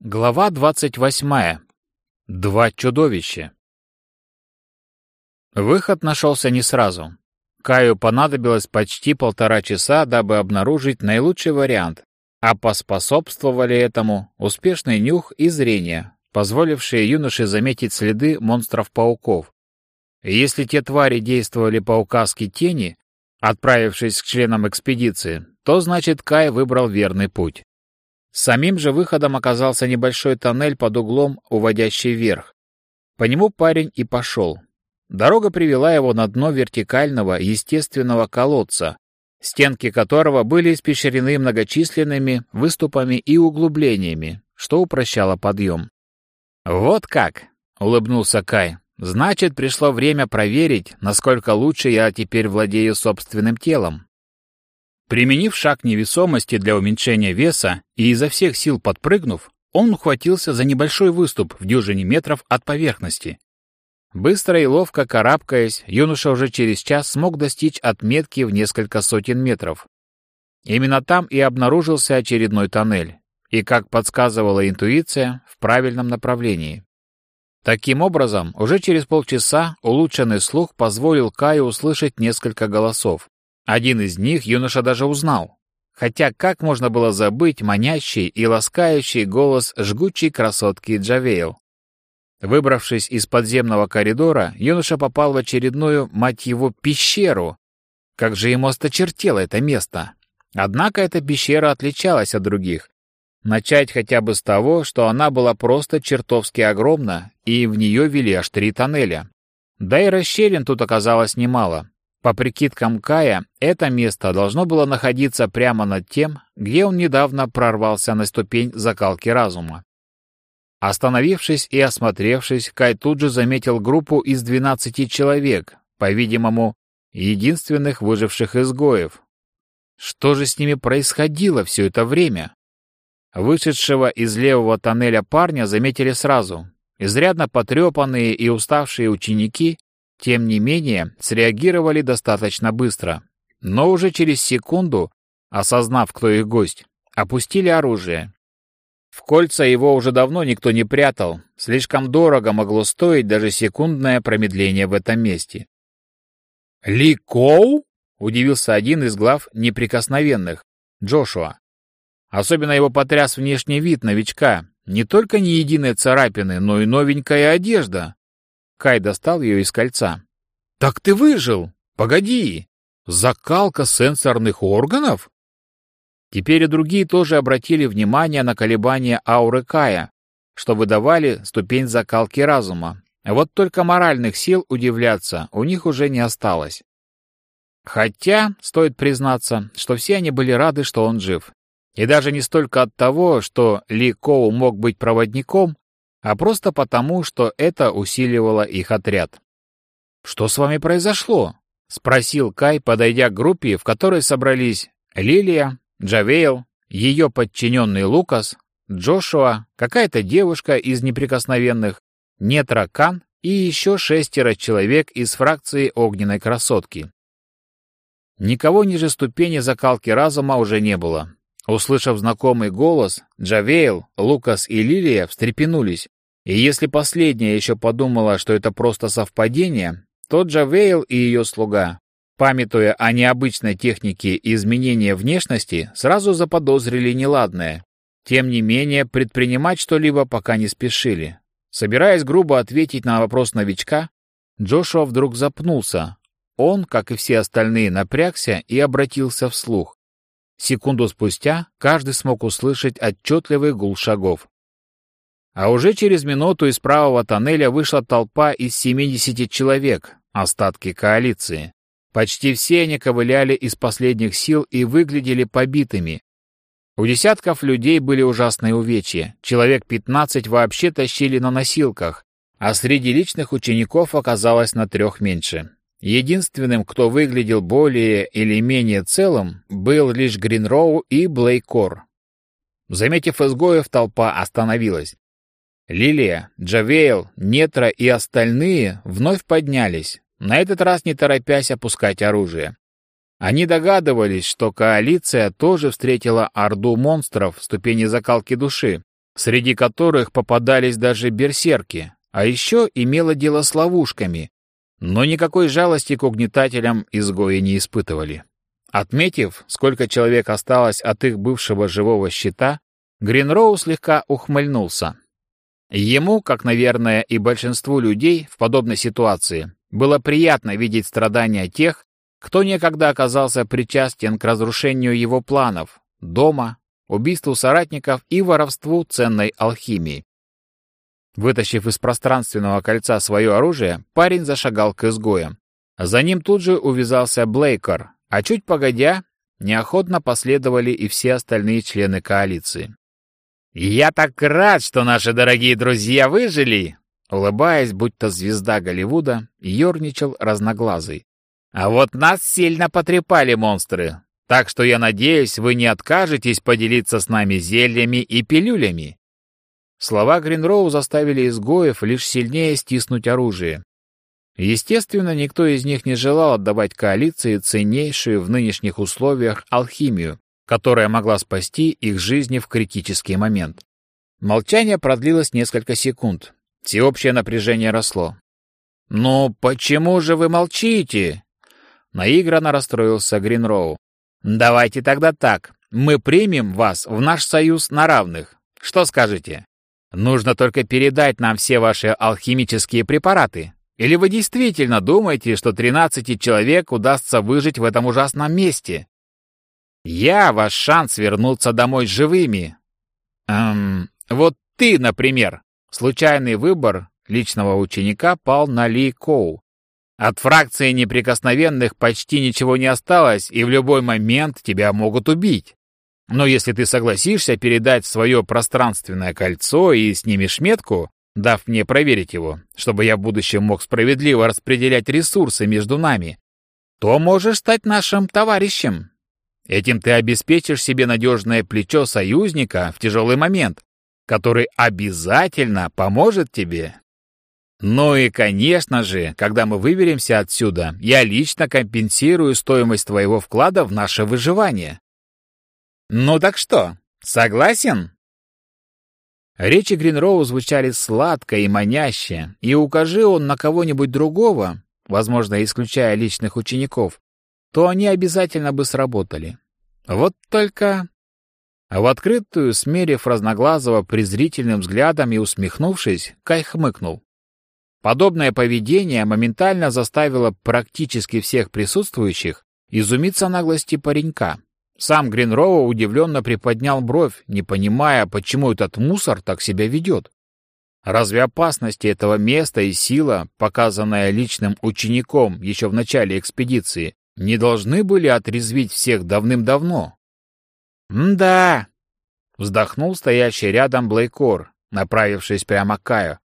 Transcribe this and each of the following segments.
Глава двадцать восьмая. Два чудовища. Выход нашелся не сразу. Каю понадобилось почти полтора часа, дабы обнаружить наилучший вариант, а поспособствовали этому успешный нюх и зрение, позволившие юноше заметить следы монстров-пауков. Если те твари действовали по указке тени, отправившись к членам экспедиции, то значит Кай выбрал верный путь. Самим же выходом оказался небольшой тоннель под углом, уводящий вверх. По нему парень и пошел. Дорога привела его на дно вертикального, естественного колодца, стенки которого были испещрены многочисленными выступами и углублениями, что упрощало подъем. «Вот как!» — улыбнулся Кай. «Значит, пришло время проверить, насколько лучше я теперь владею собственным телом». Применив шаг невесомости для уменьшения веса и изо всех сил подпрыгнув, он ухватился за небольшой выступ в дюжине метров от поверхности. Быстро и ловко карабкаясь, юноша уже через час смог достичь отметки в несколько сотен метров. Именно там и обнаружился очередной тоннель, и, как подсказывала интуиция, в правильном направлении. Таким образом, уже через полчаса улучшенный слух позволил Каю услышать несколько голосов. Один из них юноша даже узнал. Хотя как можно было забыть манящий и ласкающий голос жгучей красотки Джавейл? Выбравшись из подземного коридора, юноша попал в очередную, мать его, пещеру. Как же ему осточертело это место! Однако эта пещера отличалась от других. Начать хотя бы с того, что она была просто чертовски огромна, и в нее вели аж три тоннеля. Да и расщелин тут оказалось немало. По прикидкам Кая, это место должно было находиться прямо над тем, где он недавно прорвался на ступень закалки разума. Остановившись и осмотревшись, Кай тут же заметил группу из 12 человек, по-видимому, единственных выживших изгоев. Что же с ними происходило все это время? Вышедшего из левого тоннеля парня заметили сразу. Изрядно потрепанные и уставшие ученики тем не менее, среагировали достаточно быстро. Но уже через секунду, осознав, кто их гость, опустили оружие. В кольца его уже давно никто не прятал, слишком дорого могло стоить даже секундное промедление в этом месте. «Ли Коу?» — удивился один из глав неприкосновенных, Джошуа. Особенно его потряс внешний вид новичка. Не только ни единой царапины, но и новенькая одежда. Кай достал ее из кольца. «Так ты выжил! Погоди! Закалка сенсорных органов?» Теперь и другие тоже обратили внимание на колебания ауры Кая, что выдавали ступень закалки разума. Вот только моральных сил удивляться у них уже не осталось. Хотя, стоит признаться, что все они были рады, что он жив. И даже не столько от того, что Ли Коу мог быть проводником, а просто потому, что это усиливало их отряд. «Что с вами произошло?» — спросил Кай, подойдя к группе, в которой собрались Лилия, Джавейл, ее подчиненный Лукас, Джошуа, какая-то девушка из неприкосновенных, Нетра Кан и еще шестеро человек из фракции Огненной Красотки. Никого ниже ступени закалки разума уже не было. Услышав знакомый голос, Джавейл, Лукас и Лилия встрепенулись, и если последняя еще подумала, что это просто совпадение, то Джавейл и ее слуга, памятуя о необычной технике изменения внешности, сразу заподозрили неладное. Тем не менее, предпринимать что-либо пока не спешили. Собираясь грубо ответить на вопрос новичка, Джошуа вдруг запнулся. Он, как и все остальные, напрягся и обратился вслух. Секунду спустя каждый смог услышать отчетливый гул шагов. А уже через минуту из правого тоннеля вышла толпа из 70 человек, остатки коалиции. Почти все они ковыляли из последних сил и выглядели побитыми. У десятков людей были ужасные увечья, человек 15 вообще тащили на носилках, а среди личных учеников оказалось на трех меньше. Единственным, кто выглядел более или менее целым, был лишь Гринроу и Блейкор. Заметив изгоев, толпа остановилась. Лилия, Джавейл, Нетра и остальные вновь поднялись, на этот раз не торопясь опускать оружие. Они догадывались, что коалиция тоже встретила орду монстров в ступени закалки души, среди которых попадались даже берсерки, а еще имело дело с ловушками, но никакой жалости к угнетателям изгои не испытывали. Отметив, сколько человек осталось от их бывшего живого щита, Гринроу слегка ухмыльнулся. Ему, как, наверное, и большинству людей в подобной ситуации, было приятно видеть страдания тех, кто некогда оказался причастен к разрушению его планов, дома, убийству соратников и воровству ценной алхимии. Вытащив из пространственного кольца свое оружие, парень зашагал к изгоям. За ним тут же увязался Блейкер, а чуть погодя, неохотно последовали и все остальные члены коалиции. «Я так рад, что наши дорогие друзья выжили!» Улыбаясь, будто звезда Голливуда, ерничал разноглазый. «А вот нас сильно потрепали монстры, так что я надеюсь, вы не откажетесь поделиться с нами зельями и пилюлями». Слова Гринроу заставили изгоев лишь сильнее стиснуть оружие. Естественно, никто из них не желал отдавать коалиции ценнейшую в нынешних условиях алхимию, которая могла спасти их жизни в критический момент. Молчание продлилось несколько секунд. Всеобщее напряжение росло. «Ну, почему же вы молчите?» Наигранно расстроился Гринроу. «Давайте тогда так. Мы примем вас в наш союз на равных. Что скажете? Нужно только передать нам все ваши алхимические препараты. Или вы действительно думаете, что 13 человек удастся выжить в этом ужасном месте? Я ваш шанс вернуться домой живыми. Эм, вот ты, например. Случайный выбор личного ученика пал на Ли Коу. От фракции неприкосновенных почти ничего не осталось, и в любой момент тебя могут убить. Но если ты согласишься передать свое пространственное кольцо и снимешь метку, дав мне проверить его, чтобы я в будущем мог справедливо распределять ресурсы между нами, то можешь стать нашим товарищем. Этим ты обеспечишь себе надежное плечо союзника в тяжелый момент, который обязательно поможет тебе. Ну и, конечно же, когда мы выберемся отсюда, я лично компенсирую стоимость твоего вклада в наше выживание. Ну так что, согласен? Речи Гринроу звучали сладко и маняще, и укажи он на кого-нибудь другого, возможно, исключая личных учеников, то они обязательно бы сработали. Вот только... В открытую, смерив разноглазого презрительным взглядом и усмехнувшись, Кай хмыкнул. Подобное поведение моментально заставило практически всех присутствующих изумиться наглости паренька. Сам Гринроу удивленно приподнял бровь, не понимая, почему этот мусор так себя ведет. Разве опасности этого места и сила, показанная личным учеником еще в начале экспедиции, не должны были отрезвить всех давным-давно. «Да», — вздохнул стоящий рядом Блейкор, направившись прямо к Каю.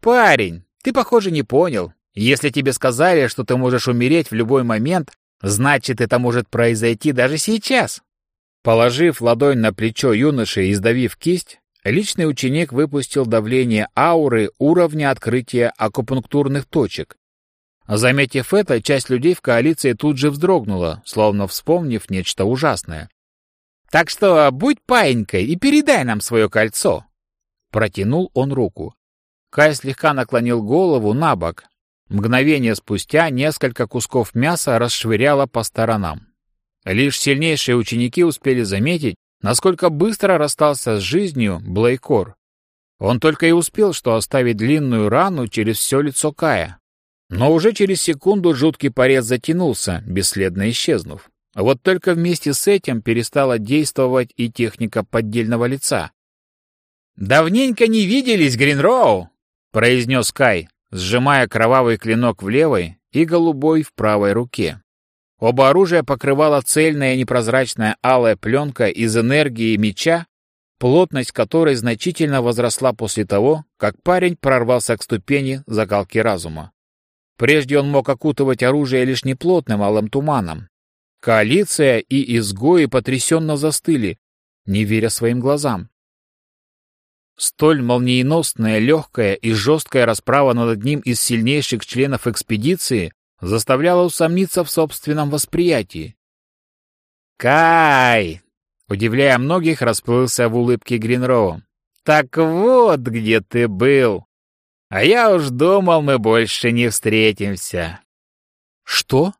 «Парень, ты, похоже, не понял. Если тебе сказали, что ты можешь умереть в любой момент, значит, это может произойти даже сейчас». Положив ладонь на плечо юноши и сдавив кисть, личный ученик выпустил давление ауры уровня открытия акупунктурных точек, Заметив это, часть людей в коалиции тут же вздрогнула, словно вспомнив нечто ужасное. «Так что будь паинькой и передай нам свое кольцо!» Протянул он руку. Кай слегка наклонил голову на бок. Мгновение спустя несколько кусков мяса расшвыряло по сторонам. Лишь сильнейшие ученики успели заметить, насколько быстро расстался с жизнью Блейкор. Он только и успел что оставить длинную рану через все лицо Кая. Но уже через секунду жуткий порез затянулся, бесследно исчезнув. Вот только вместе с этим перестала действовать и техника поддельного лица. «Давненько не виделись, Гринроу!» — произнес Кай, сжимая кровавый клинок в левой и голубой в правой руке. Оба оружия покрывала цельная непрозрачная алая пленка из энергии меча, плотность которой значительно возросла после того, как парень прорвался к ступени закалки разума. Прежде он мог окутывать оружие лишь неплотным алым туманом. Коалиция и изгои потрясенно застыли, не веря своим глазам. Столь молниеносная, легкая и жесткая расправа над одним из сильнейших членов экспедиции заставляла усомниться в собственном восприятии. «Кай!» — удивляя многих, расплылся в улыбке Гринроу. Так вот, где ты был. А я уж думал, мы больше не встретимся. Что?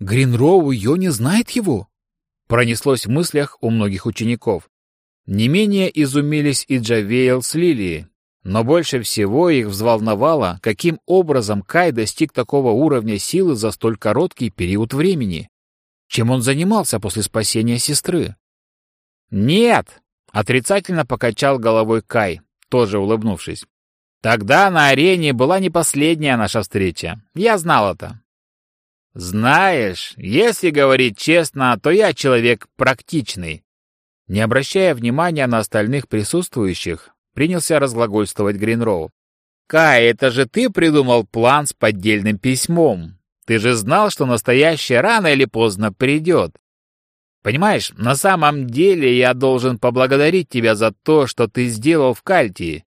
Гринроу ее не знает его? Пронеслось в мыслях у многих учеников. Не менее изумились и Джавейл с Лилией, но больше всего их взволновало, каким образом Кай достиг такого уровня силы за столь короткий период времени. Чем он занимался после спасения сестры? «Нет!» — отрицательно покачал головой Кай, тоже улыбнувшись. «Тогда на арене была не последняя наша встреча. Я знал это. Знаешь, если говорить честно, то я человек практичный. Не обращая внимания на остальных присутствующих, принялся разглагольствовать Гринроу. «Кай, это же ты придумал план с поддельным письмом. Ты же знал, что настоящее рано или поздно придет. Понимаешь, на самом деле я должен поблагодарить тебя за то, что ты сделал в Кальтии.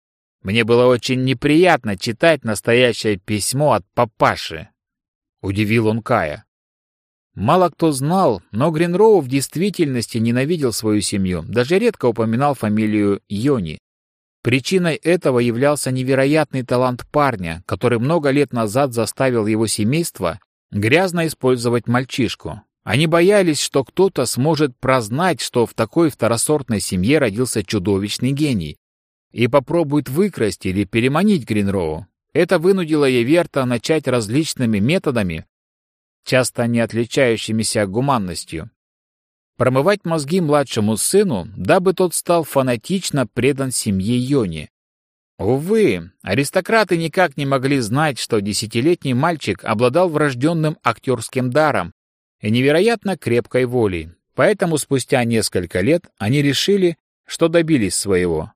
Мне было очень неприятно читать настоящее письмо от папаши. Удивил он Кая. Мало кто знал, но Гринроу в действительности ненавидел свою семью, даже редко упоминал фамилию Йони. Причиной этого являлся невероятный талант парня, который много лет назад заставил его семейство грязно использовать мальчишку. Они боялись, что кто-то сможет прознать, что в такой второсортной семье родился чудовищный гений, и попробует выкрасть или переманить Гринроу. Это вынудило Еверта начать различными методами, часто не отличающимися гуманностью, промывать мозги младшему сыну, дабы тот стал фанатично предан семье Йони. Увы, аристократы никак не могли знать, что десятилетний мальчик обладал врожденным актерским даром и невероятно крепкой волей, поэтому спустя несколько лет они решили, что добились своего.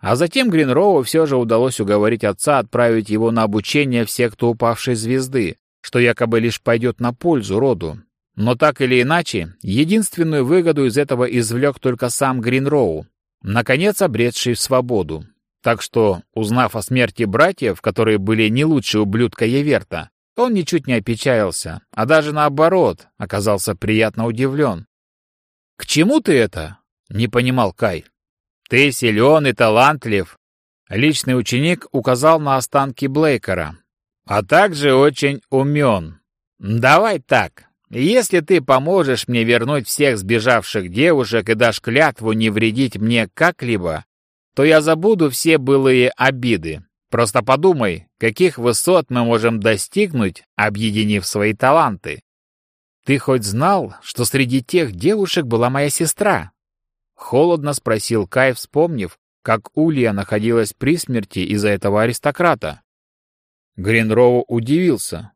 А затем Гринроу все же удалось уговорить отца отправить его на обучение в секту упавшей звезды, что якобы лишь пойдет на пользу роду. Но так или иначе, единственную выгоду из этого извлек только сам Гринроу, наконец обретший свободу. Так что, узнав о смерти братьев, которые были не лучше ублюдка Еверта, он ничуть не опечалился, а даже наоборот, оказался приятно удивлен. «К чему ты это?» — не понимал Кай. Ты силен и талантлив. Личный ученик указал на останки Блейкера. А также очень умен. Давай так. Если ты поможешь мне вернуть всех сбежавших девушек и дашь клятву не вредить мне как-либо, то я забуду все былые обиды. Просто подумай, каких высот мы можем достигнуть, объединив свои таланты. Ты хоть знал, что среди тех девушек была моя сестра? Холодно спросил Кай, вспомнив, как Улья находилась при смерти из-за этого аристократа. Гринроу удивился.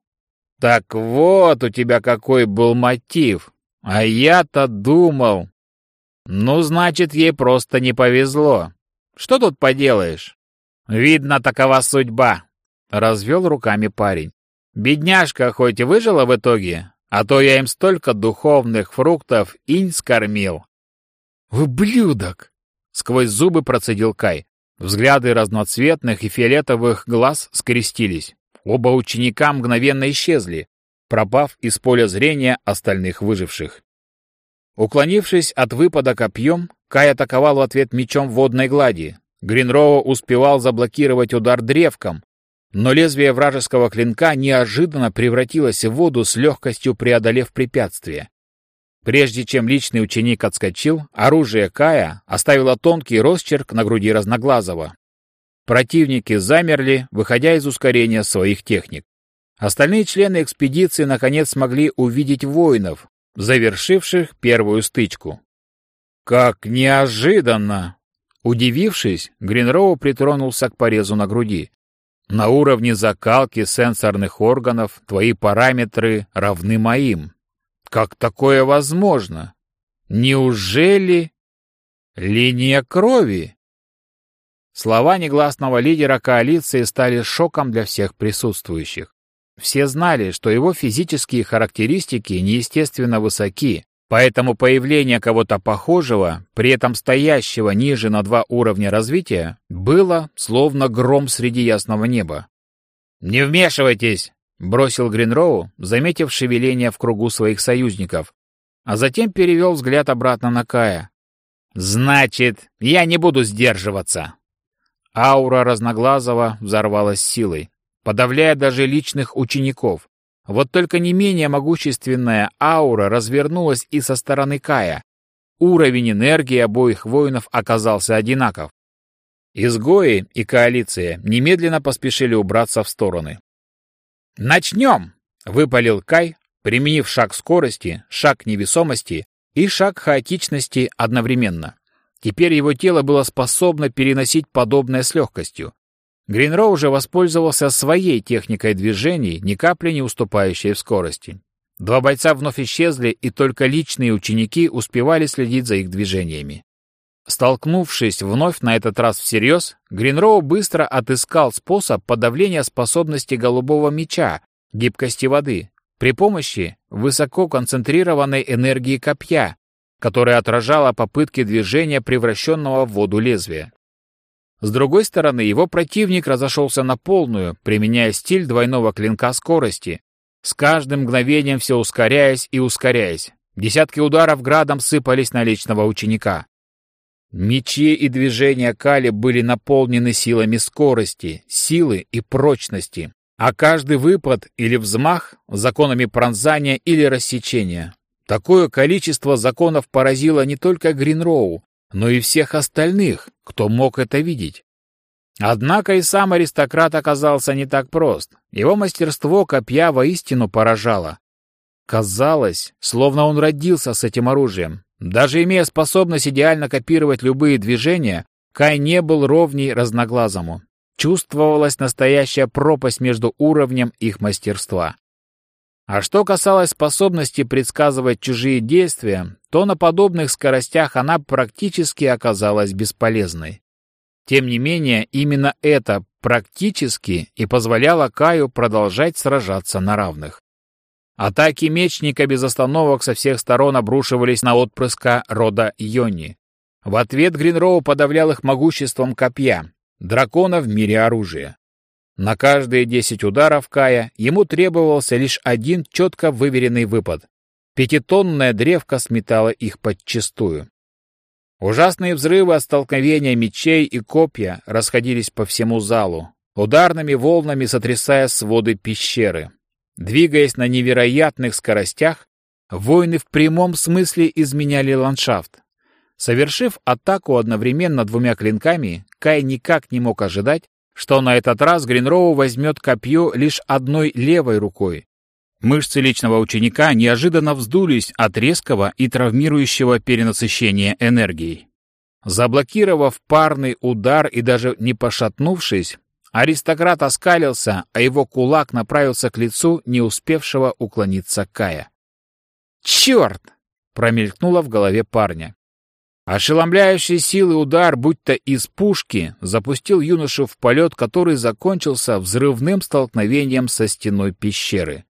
«Так вот у тебя какой был мотив, а я-то думал...» «Ну, значит, ей просто не повезло. Что тут поделаешь? Видно, такова судьба», — развел руками парень. «Бедняжка хоть и выжила в итоге, а то я им столько духовных фруктов инь скормил, «Ублюдок!» — сквозь зубы процедил Кай. Взгляды разноцветных и фиолетовых глаз скрестились. Оба ученика мгновенно исчезли, пропав из поля зрения остальных выживших. Уклонившись от выпада копьем, Кай атаковал в ответ мечом водной глади. Гринроу успевал заблокировать удар древком, но лезвие вражеского клинка неожиданно превратилось в воду с легкостью преодолев препятствие. Прежде чем личный ученик отскочил, оружие Кая оставило тонкий росчерк на груди Разноглазого. Противники замерли, выходя из ускорения своих техник. Остальные члены экспедиции наконец смогли увидеть воинов, завершивших первую стычку. «Как неожиданно!» Удивившись, Гринроу притронулся к порезу на груди. «На уровне закалки сенсорных органов твои параметры равны моим. Как такое возможно? Неужели линия крови? Слова негласного лидера коалиции стали шоком для всех присутствующих. Все знали, что его физические характеристики неестественно высоки, поэтому появление кого-то похожего, при этом стоящего ниже на два уровня развития, было словно гром среди ясного неба. «Не вмешивайтесь!» — бросил Гринроу, заметив шевеление в кругу своих союзников, а затем перевел взгляд обратно на Кая. «Значит, я не буду сдерживаться!» Аура Разноглазого взорвалась силой, подавляя даже личных учеников. Вот только не менее могущественная аура развернулась и со стороны Кая. Уровень энергии обоих воинов оказался одинаков. Изгои и коалиция немедленно поспешили убраться в стороны. «Начнем!» — выпалил Кай, применив шаг скорости, шаг невесомости и шаг хаотичности одновременно. Теперь его тело было способно переносить подобное с легкостью. Гринроу уже воспользовался своей техникой движений, ни капли не уступающей в скорости. Два бойца вновь исчезли, и только личные ученики успевали следить за их движениями. Столкнувшись вновь на этот раз всерьез, Гринроу быстро отыскал способ подавления способности голубого меча, гибкости воды, при помощи высоко концентрированной энергии копья, которая отражала попытки движения превращенного в воду лезвия. С другой стороны, его противник разошелся на полную, применяя стиль двойного клинка скорости, с каждым мгновением все ускоряясь и ускоряясь. Десятки ударов градом сыпались на личного ученика. Мечи и движения Кали были наполнены силами скорости, силы и прочности, а каждый выпад или взмах — законами пронзания или рассечения. Такое количество законов поразило не только Гринроу, но и всех остальных, кто мог это видеть. Однако и сам аристократ оказался не так прост. Его мастерство копья воистину поражало. Казалось, словно он родился с этим оружием. Даже имея способность идеально копировать любые движения, Кай не был ровней разноглазому. Чувствовалась настоящая пропасть между уровнем их мастерства. А что касалось способности предсказывать чужие действия, то на подобных скоростях она практически оказалась бесполезной. Тем не менее, именно это практически и позволяло Каю продолжать сражаться на равных. Атаки мечника без остановок со всех сторон обрушивались на отпрыска рода Йони. В ответ Гринроу подавлял их могуществом копья, дракона в мире оружия. На каждые десять ударов Кая ему требовался лишь один четко выверенный выпад. Пятитонная древка сметала их подчистую. Ужасные взрывы от столкновения мечей и копья расходились по всему залу, ударными волнами сотрясая своды пещеры. Двигаясь на невероятных скоростях, воины в прямом смысле изменяли ландшафт. Совершив атаку одновременно двумя клинками, Кай никак не мог ожидать, что на этот раз Гринроу возьмет копье лишь одной левой рукой. Мышцы личного ученика неожиданно вздулись от резкого и травмирующего перенасыщения энергией. Заблокировав парный удар и даже не пошатнувшись, Аристократ оскалился, а его кулак направился к лицу не успевшего уклониться Кая. «Черт!» — промелькнуло в голове парня. Ошеломляющий силы удар, будто из пушки, запустил юношу в полет, который закончился взрывным столкновением со стеной пещеры.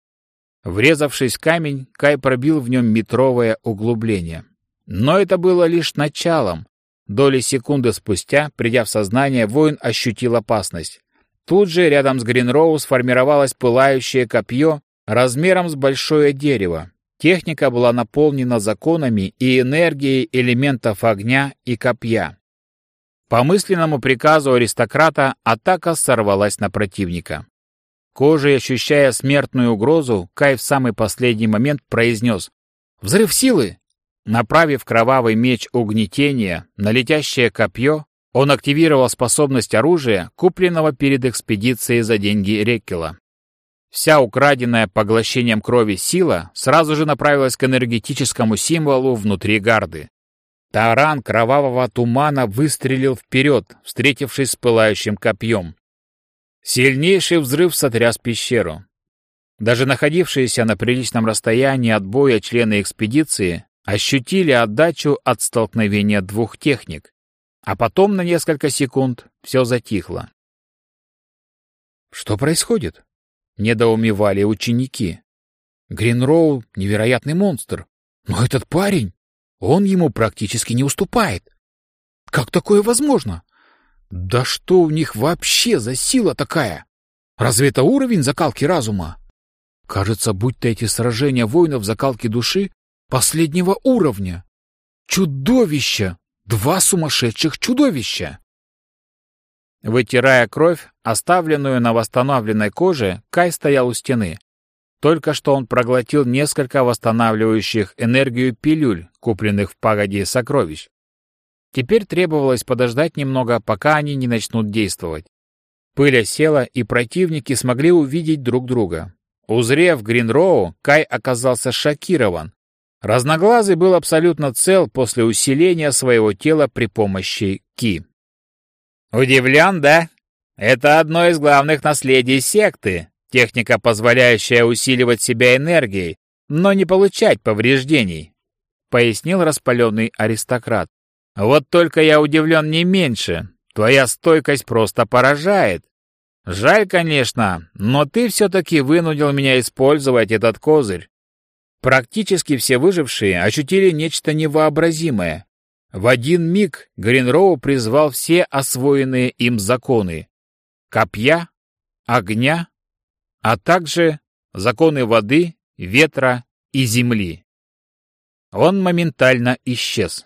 Врезавшись камень, Кай пробил в нем метровое углубление. Но это было лишь началом. Доли секунды спустя, придя в сознание, воин ощутил опасность. Тут же рядом с Гринроу сформировалось пылающее копье размером с большое дерево. Техника была наполнена законами и энергией элементов огня и копья. По мысленному приказу аристократа атака сорвалась на противника. Кожей ощущая смертную угрозу, Кай в самый последний момент произнес «Взрыв силы!» Направив кровавый меч угнетения на летящее копье, он активировал способность оружия, купленного перед экспедицией за деньги Реккела. Вся украденная поглощением крови сила сразу же направилась к энергетическому символу внутри гарды. Таран кровавого тумана выстрелил вперед, встретившись с пылающим копьем. Сильнейший взрыв сотряс пещеру. Даже находившиеся на приличном расстоянии от боя члены экспедиции ощутили отдачу от столкновения двух техник. А потом на несколько секунд все затихло. «Что происходит?» — недоумевали ученики. «Гринроу — невероятный монстр, но этот парень, он ему практически не уступает. Как такое возможно? Да что у них вообще за сила такая? Разве это уровень закалки разума? Кажется, будто эти сражения воинов закалки души последнего уровня. Чудовища! Два сумасшедших чудовища! Вытирая кровь, оставленную на восстановленной коже, Кай стоял у стены. Только что он проглотил несколько восстанавливающих энергию пилюль, купленных в пагоде сокровищ. Теперь требовалось подождать немного, пока они не начнут действовать. Пыль осела, и противники смогли увидеть друг друга. Узрев Гринроу, Кай оказался шокирован. Разноглазый был абсолютно цел после усиления своего тела при помощи Ки. «Удивлен, да? Это одно из главных наследий секты, техника, позволяющая усиливать себя энергией, но не получать повреждений», — пояснил распаленный аристократ. «Вот только я удивлен не меньше. Твоя стойкость просто поражает. Жаль, конечно, но ты все-таки вынудил меня использовать этот козырь. Практически все выжившие ощутили нечто невообразимое. В один миг Гринроу призвал все освоенные им законы. Копья, огня, а также законы воды, ветра и земли. Он моментально исчез.